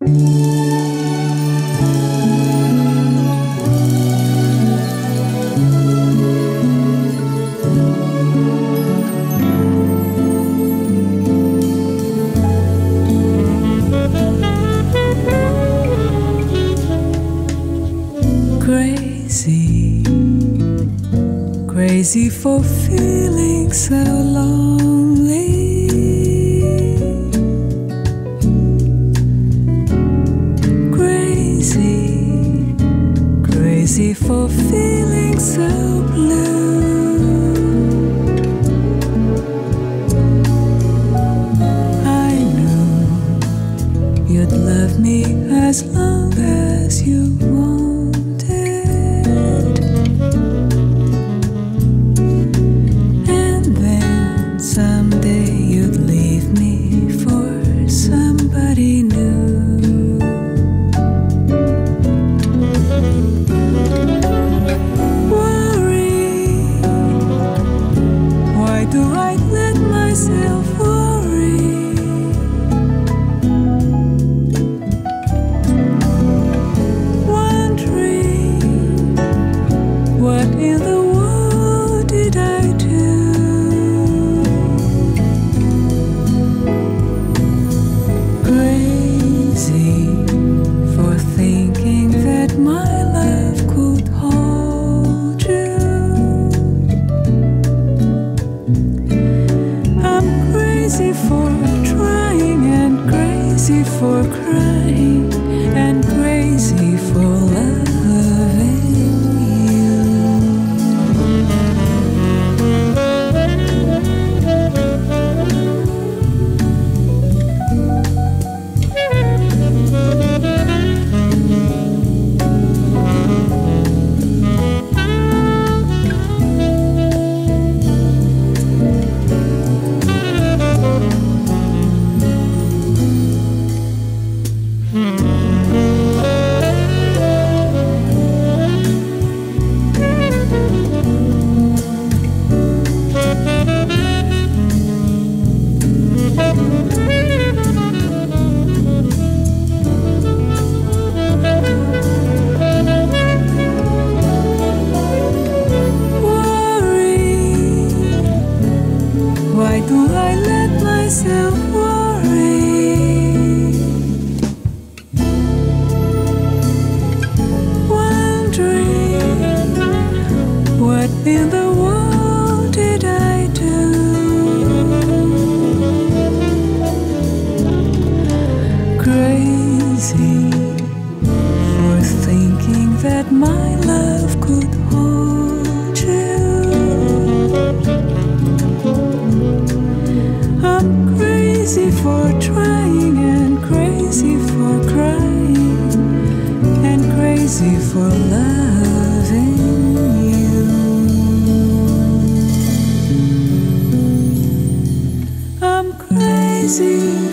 Crazy, crazy for feeling so lonely. For feeling so blue. I knew you'd love me as long as you wanted. Do I let myself for trying and crazy for crying Why do I let myself worry? Wondering what in the world did I do? Crazy for thinking that my love could. for trying and crazy for crying and crazy for loving you. I'm crazy.